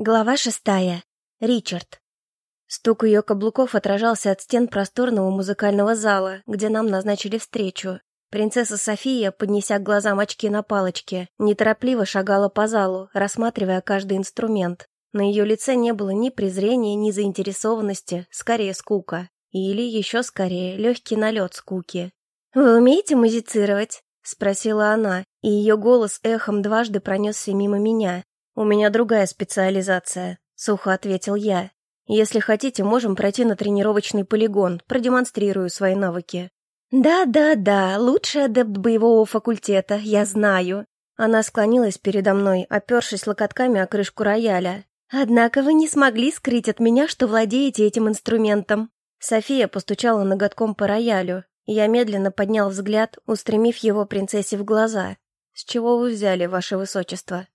Глава шестая. Ричард. Стук ее каблуков отражался от стен просторного музыкального зала, где нам назначили встречу. Принцесса София, поднеся к глазам очки на палочке, неторопливо шагала по залу, рассматривая каждый инструмент. На ее лице не было ни презрения, ни заинтересованности, скорее скука. Или еще скорее легкий налет скуки. «Вы умеете музицировать?» — спросила она, и ее голос эхом дважды пронесся мимо меня, «У меня другая специализация», — сухо ответил я. «Если хотите, можем пройти на тренировочный полигон, продемонстрирую свои навыки». «Да-да-да, лучший адепт боевого факультета, я знаю». Она склонилась передо мной, опершись локотками о крышку рояля. «Однако вы не смогли скрыть от меня, что владеете этим инструментом». София постучала ноготком по роялю, я медленно поднял взгляд, устремив его принцессе в глаза. «С чего вы взяли, ваше высочество?»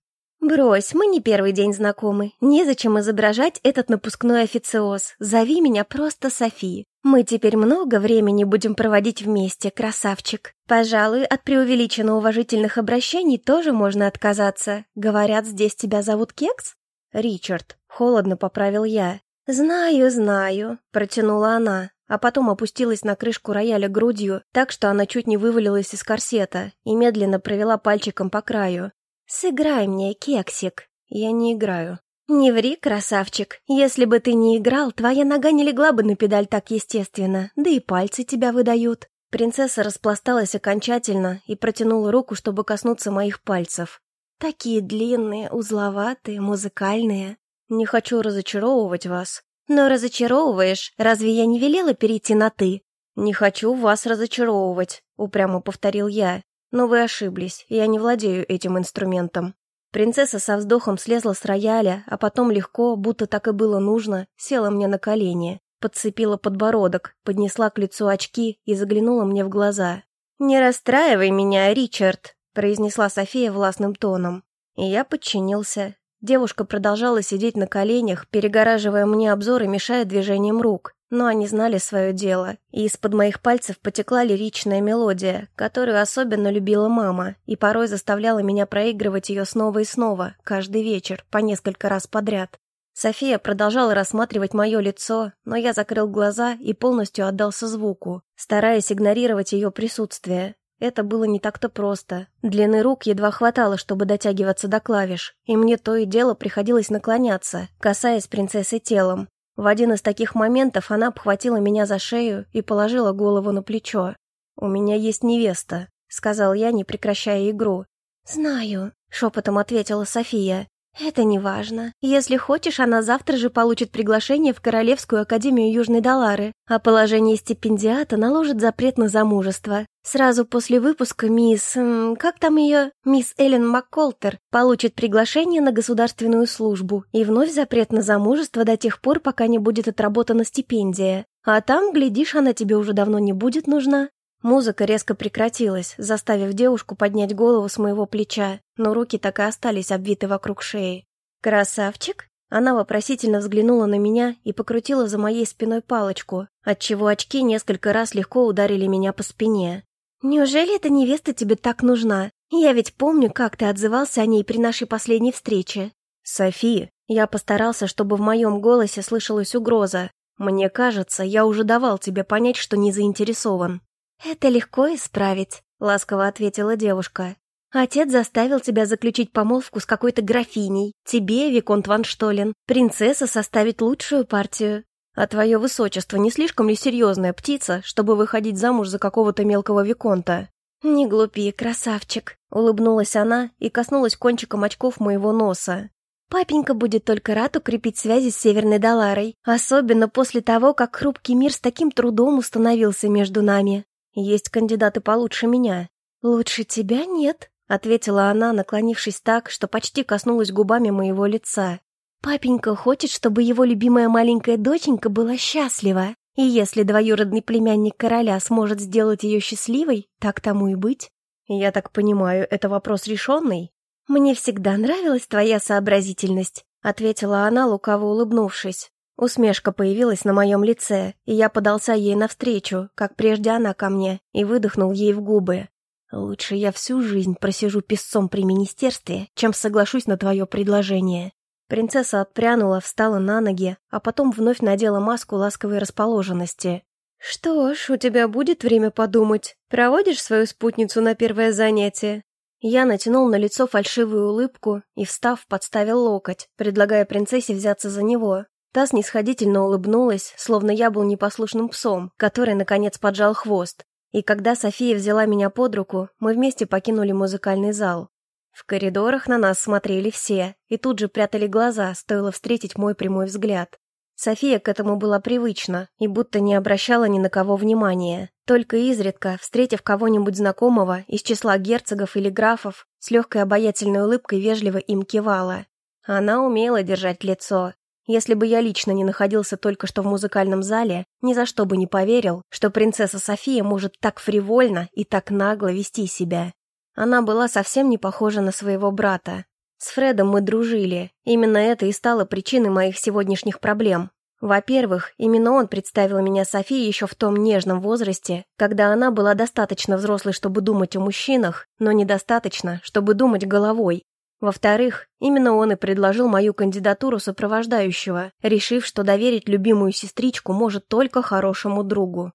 «Брось, мы не первый день знакомы. Незачем изображать этот напускной официоз. Зови меня просто Софи. Мы теперь много времени будем проводить вместе, красавчик. Пожалуй, от преувеличенно уважительных обращений тоже можно отказаться. Говорят, здесь тебя зовут Кекс?» «Ричард», — холодно поправил я. «Знаю, знаю», — протянула она, а потом опустилась на крышку рояля грудью, так что она чуть не вывалилась из корсета и медленно провела пальчиком по краю. «Сыграй мне, кексик». «Я не играю». «Не ври, красавчик. Если бы ты не играл, твоя нога не легла бы на педаль так естественно, да и пальцы тебя выдают». Принцесса распласталась окончательно и протянула руку, чтобы коснуться моих пальцев. «Такие длинные, узловатые, музыкальные. Не хочу разочаровывать вас». «Но разочаровываешь. Разве я не велела перейти на «ты»?» «Не хочу вас разочаровывать», — упрямо повторил я. Но вы ошиблись, я не владею этим инструментом. Принцесса со вздохом слезла с рояля, а потом легко, будто так и было нужно, села мне на колени, подцепила подбородок, поднесла к лицу очки и заглянула мне в глаза. «Не расстраивай меня, Ричард», — произнесла София властным тоном. И я подчинился. Девушка продолжала сидеть на коленях, перегораживая мне обзор и мешая движением рук но они знали свое дело, и из-под моих пальцев потекла лиричная мелодия, которую особенно любила мама, и порой заставляла меня проигрывать ее снова и снова, каждый вечер, по несколько раз подряд. София продолжала рассматривать мое лицо, но я закрыл глаза и полностью отдался звуку, стараясь игнорировать ее присутствие. Это было не так-то просто. Длины рук едва хватало, чтобы дотягиваться до клавиш, и мне то и дело приходилось наклоняться, касаясь принцессы телом, в один из таких моментов она обхватила меня за шею и положила голову на плечо. «У меня есть невеста», — сказал я, не прекращая игру. «Знаю», — шепотом ответила София. «Это не важно. Если хочешь, она завтра же получит приглашение в Королевскую Академию Южной Далары, а положение стипендиата наложит запрет на замужество. Сразу после выпуска мисс... как там ее? Мисс Эллен МакКолтер получит приглашение на государственную службу и вновь запрет на замужество до тех пор, пока не будет отработана стипендия. А там, глядишь, она тебе уже давно не будет нужна. Музыка резко прекратилась, заставив девушку поднять голову с моего плеча, но руки так и остались обвиты вокруг шеи. «Красавчик?» Она вопросительно взглянула на меня и покрутила за моей спиной палочку, отчего очки несколько раз легко ударили меня по спине. «Неужели эта невеста тебе так нужна? Я ведь помню, как ты отзывался о ней при нашей последней встрече». «Софи, я постарался, чтобы в моем голосе слышалась угроза. Мне кажется, я уже давал тебе понять, что не заинтересован». «Это легко исправить», — ласково ответила девушка. «Отец заставил тебя заключить помолвку с какой-то графиней. Тебе, Виконт Ван Штолен, принцесса составит лучшую партию. А твое высочество не слишком ли серьезная птица, чтобы выходить замуж за какого-то мелкого Виконта?» «Не глупи, красавчик», — улыбнулась она и коснулась кончиком очков моего носа. «Папенька будет только рад укрепить связи с Северной Даларой, особенно после того, как хрупкий мир с таким трудом установился между нами. Есть кандидаты получше меня. Лучше тебя нет, ответила она, наклонившись так, что почти коснулась губами моего лица. Папенька хочет, чтобы его любимая маленькая доченька была счастлива. И если двоюродный племянник короля сможет сделать ее счастливой, так тому и быть. Я так понимаю, это вопрос решенный? Мне всегда нравилась твоя сообразительность, ответила она, лукаво улыбнувшись. Усмешка появилась на моем лице, и я подался ей навстречу, как прежде она ко мне, и выдохнул ей в губы. «Лучше я всю жизнь просижу песцом при министерстве, чем соглашусь на твое предложение». Принцесса отпрянула, встала на ноги, а потом вновь надела маску ласковой расположенности. «Что ж, у тебя будет время подумать. Проводишь свою спутницу на первое занятие?» Я натянул на лицо фальшивую улыбку и, встав, подставил локоть, предлагая принцессе взяться за него. Та снисходительно улыбнулась, словно я был непослушным псом, который, наконец, поджал хвост. И когда София взяла меня под руку, мы вместе покинули музыкальный зал. В коридорах на нас смотрели все, и тут же прятали глаза, стоило встретить мой прямой взгляд. София к этому была привычна и будто не обращала ни на кого внимания. Только изредка, встретив кого-нибудь знакомого из числа герцогов или графов, с легкой обаятельной улыбкой вежливо им кивала. Она умела держать лицо. Если бы я лично не находился только что в музыкальном зале, ни за что бы не поверил, что принцесса София может так фривольно и так нагло вести себя. Она была совсем не похожа на своего брата. С Фредом мы дружили. Именно это и стало причиной моих сегодняшних проблем. Во-первых, именно он представил меня Софии еще в том нежном возрасте, когда она была достаточно взрослой, чтобы думать о мужчинах, но недостаточно, чтобы думать головой. Во-вторых, именно он и предложил мою кандидатуру сопровождающего, решив, что доверить любимую сестричку может только хорошему другу.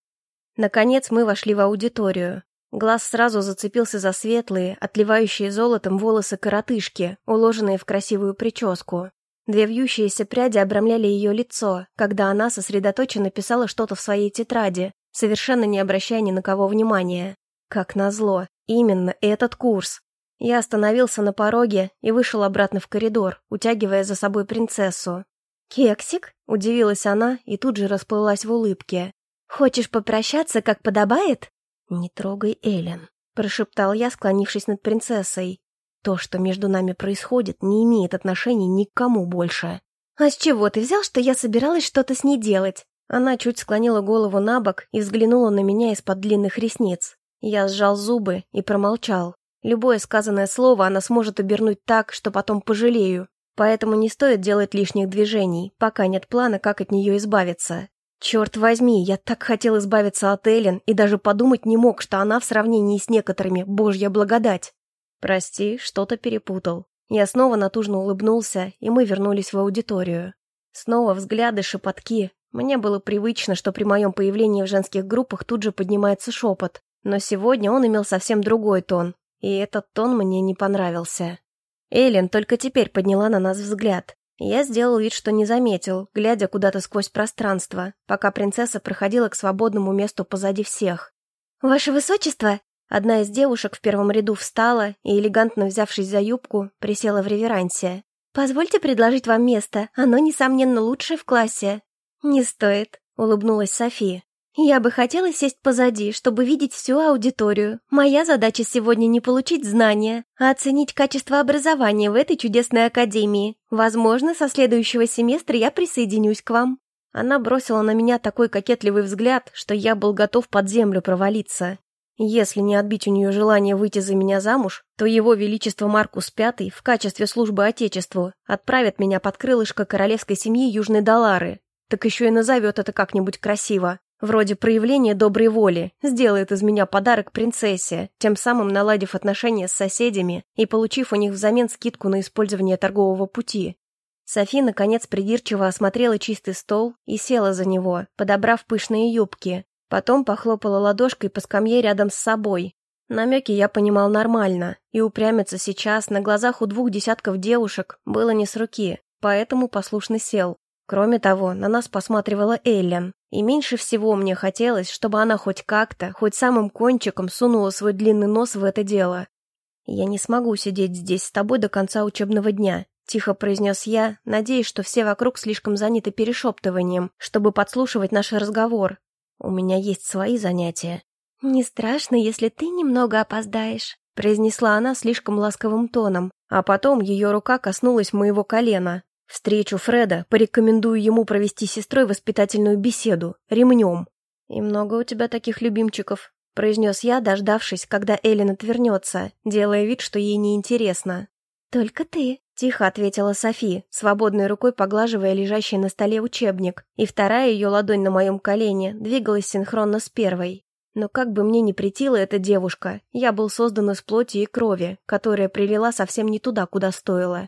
Наконец мы вошли в аудиторию. Глаз сразу зацепился за светлые, отливающие золотом волосы коротышки, уложенные в красивую прическу. Две вьющиеся пряди обрамляли ее лицо, когда она сосредоточенно писала что-то в своей тетради, совершенно не обращая ни на кого внимания. Как назло, именно этот курс. Я остановился на пороге и вышел обратно в коридор, утягивая за собой принцессу. «Кексик?» – удивилась она и тут же расплылась в улыбке. «Хочешь попрощаться, как подобает?» «Не трогай Эллен», — прошептал я, склонившись над принцессой. «То, что между нами происходит, не имеет отношения ни к кому больше». «А с чего ты взял, что я собиралась что-то с ней делать?» Она чуть склонила голову на бок и взглянула на меня из-под длинных ресниц. Я сжал зубы и промолчал. Любое сказанное слово она сможет обернуть так, что потом пожалею. Поэтому не стоит делать лишних движений, пока нет плана, как от нее избавиться. Черт возьми, я так хотел избавиться от Эллен и даже подумать не мог, что она в сравнении с некоторыми божья благодать. Прости, что-то перепутал. Я снова натужно улыбнулся, и мы вернулись в аудиторию. Снова взгляды, шепотки. Мне было привычно, что при моем появлении в женских группах тут же поднимается шепот. Но сегодня он имел совсем другой тон, и этот тон мне не понравился. Эллен только теперь подняла на нас взгляд. Я сделал вид, что не заметил, глядя куда-то сквозь пространство, пока принцесса проходила к свободному месту позади всех. «Ваше высочество!» Одна из девушек в первом ряду встала и, элегантно взявшись за юбку, присела в реверансе. «Позвольте предложить вам место, оно, несомненно, лучшее в классе». «Не стоит», — улыбнулась София. Я бы хотела сесть позади, чтобы видеть всю аудиторию. Моя задача сегодня не получить знания, а оценить качество образования в этой чудесной академии. Возможно, со следующего семестра я присоединюсь к вам». Она бросила на меня такой кокетливый взгляд, что я был готов под землю провалиться. Если не отбить у нее желание выйти за меня замуж, то его величество Маркус V в качестве службы Отечеству отправит меня под крылышко королевской семьи Южной Далары. Так еще и назовет это как-нибудь красиво. Вроде проявления доброй воли, сделает из меня подарок принцессе, тем самым наладив отношения с соседями и получив у них взамен скидку на использование торгового пути. Софи, наконец, придирчиво осмотрела чистый стол и села за него, подобрав пышные юбки. Потом похлопала ладошкой по скамье рядом с собой. Намеки я понимал нормально, и упрямиться сейчас на глазах у двух десятков девушек было не с руки, поэтому послушно сел. Кроме того, на нас посматривала Эллен, и меньше всего мне хотелось, чтобы она хоть как-то, хоть самым кончиком сунула свой длинный нос в это дело. «Я не смогу сидеть здесь с тобой до конца учебного дня», — тихо произнес я, надеясь, что все вокруг слишком заняты перешептыванием, чтобы подслушивать наш разговор. «У меня есть свои занятия». «Не страшно, если ты немного опоздаешь», — произнесла она слишком ласковым тоном, а потом ее рука коснулась моего колена, Встречу Фреда, порекомендую ему провести с сестрой воспитательную беседу, ремнем. «И много у тебя таких любимчиков», — произнес я, дождавшись, когда Эллен отвернется, делая вид, что ей неинтересно. «Только ты», — тихо ответила Софи, свободной рукой поглаживая лежащий на столе учебник, и вторая ее ладонь на моем колене двигалась синхронно с первой. Но как бы мне ни претила эта девушка, я был создан из плоти и крови, которая прилила совсем не туда, куда стоило.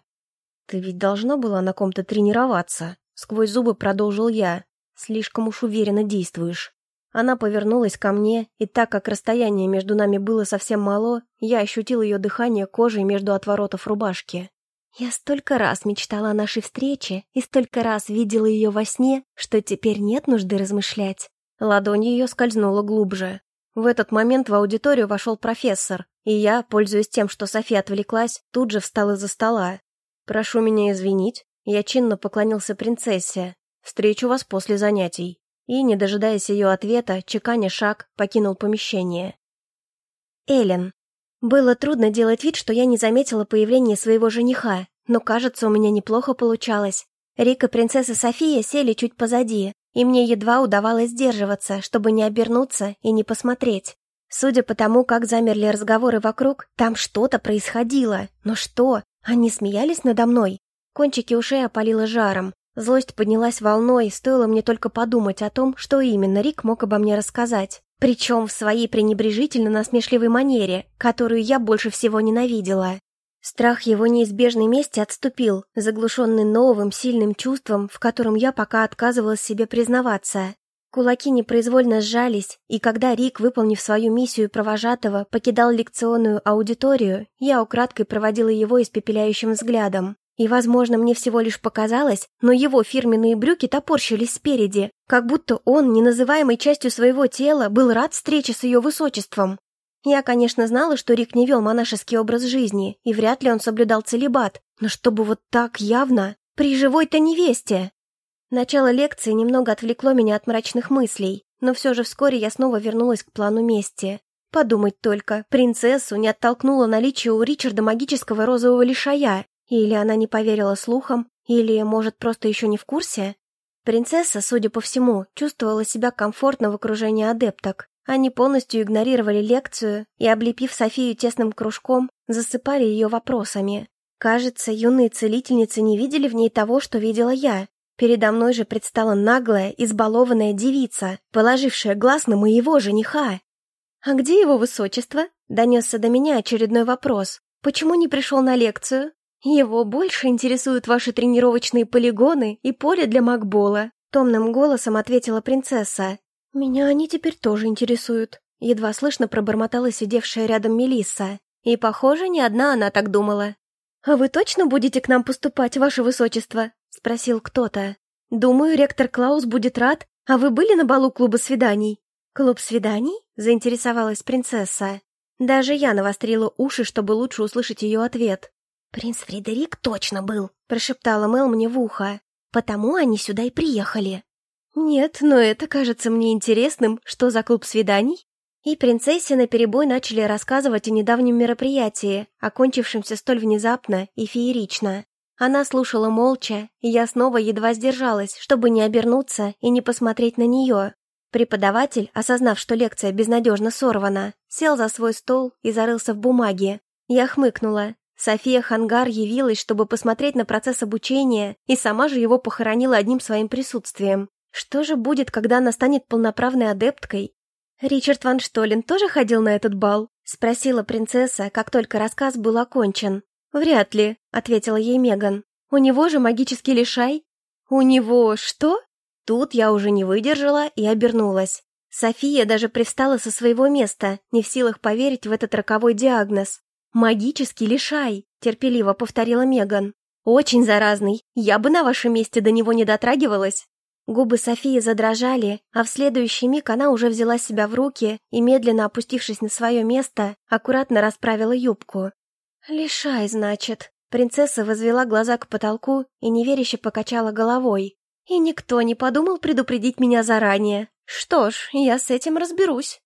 «Ты ведь должна была на ком-то тренироваться», — сквозь зубы продолжил я. «Слишком уж уверенно действуешь». Она повернулась ко мне, и так как расстояние между нами было совсем мало, я ощутил ее дыхание кожей между отворотов рубашки. Я столько раз мечтала о нашей встрече и столько раз видела ее во сне, что теперь нет нужды размышлять. Ладонь ее скользнула глубже. В этот момент в аудиторию вошел профессор, и я, пользуясь тем, что София отвлеклась, тут же встал из-за стола. «Прошу меня извинить», я чинно поклонился принцессе. «Встречу вас после занятий» и, не дожидаясь ее ответа, чеканя шаг, покинул помещение. Элен. Было трудно делать вид, что я не заметила появления своего жениха, но, кажется, у меня неплохо получалось. Рик и принцесса София сели чуть позади, и мне едва удавалось сдерживаться, чтобы не обернуться и не посмотреть. Судя по тому, как замерли разговоры вокруг, там что-то происходило. Но что? Они смеялись надо мной? Кончики ушей опалило жаром. Злость поднялась волной, стоило мне только подумать о том, что именно Рик мог обо мне рассказать. Причем в своей пренебрежительно-насмешливой манере, которую я больше всего ненавидела. Страх его неизбежной мести отступил, заглушенный новым, сильным чувством, в котором я пока отказывалась себе признаваться. Кулаки непроизвольно сжались, и когда Рик, выполнив свою миссию провожатого, покидал лекционную аудиторию, я украдкой проводила его испепеляющим взглядом. И, возможно, мне всего лишь показалось, но его фирменные брюки топорщились спереди, как будто он, не называемой частью своего тела, был рад встрече с ее высочеством. Я, конечно, знала, что Рик не вел монашеский образ жизни, и вряд ли он соблюдал целебат, но чтобы вот так явно, при живой-то невесте. Начало лекции немного отвлекло меня от мрачных мыслей, но все же вскоре я снова вернулась к плану мести. Подумать только, принцессу не оттолкнуло наличие у Ричарда магического розового лишая, или она не поверила слухам, или, может, просто еще не в курсе? Принцесса, судя по всему, чувствовала себя комфортно в окружении адепток. Они полностью игнорировали лекцию и, облепив Софию тесным кружком, засыпали ее вопросами. Кажется, юные целительницы не видели в ней того, что видела я. Передо мной же предстала наглая, избалованная девица, положившая глаз на моего жениха. «А где его высочество?» — донесся до меня очередной вопрос. «Почему не пришел на лекцию?» «Его больше интересуют ваши тренировочные полигоны и поле для макбола», — томным голосом ответила принцесса. «Меня они теперь тоже интересуют», — едва слышно пробормотала сидевшая рядом Мелисса. И, похоже, не одна она так думала. «А вы точно будете к нам поступать, ваше высочество?» — спросил кто-то. «Думаю, ректор Клаус будет рад. А вы были на балу клуба свиданий?» «Клуб свиданий?» — заинтересовалась принцесса. Даже я навострила уши, чтобы лучше услышать ее ответ. «Принц Фредерик точно был», — прошептала Мэл мне в ухо. «Потому они сюда и приехали». «Нет, но это кажется мне интересным. Что за клуб свиданий?» И принцессе наперебой начали рассказывать о недавнем мероприятии, окончившемся столь внезапно и феерично. Она слушала молча, и я снова едва сдержалась, чтобы не обернуться и не посмотреть на нее. Преподаватель, осознав, что лекция безнадежно сорвана, сел за свой стол и зарылся в бумаге. Я хмыкнула. София Хангар явилась, чтобы посмотреть на процесс обучения, и сама же его похоронила одним своим присутствием. Что же будет, когда она станет полноправной адепткой? Ричард Ван Штолен тоже ходил на этот бал? Спросила принцесса, как только рассказ был окончен. «Вряд ли», — ответила ей Меган. «У него же магический лишай». «У него что?» Тут я уже не выдержала и обернулась. София даже привстала со своего места, не в силах поверить в этот роковой диагноз. «Магический лишай», — терпеливо повторила Меган. «Очень заразный. Я бы на вашем месте до него не дотрагивалась». Губы Софии задрожали, а в следующий миг она уже взяла себя в руки и, медленно опустившись на свое место, аккуратно расправила юбку. «Лишай, значит». Принцесса возвела глаза к потолку и неверяще покачала головой. «И никто не подумал предупредить меня заранее. Что ж, я с этим разберусь».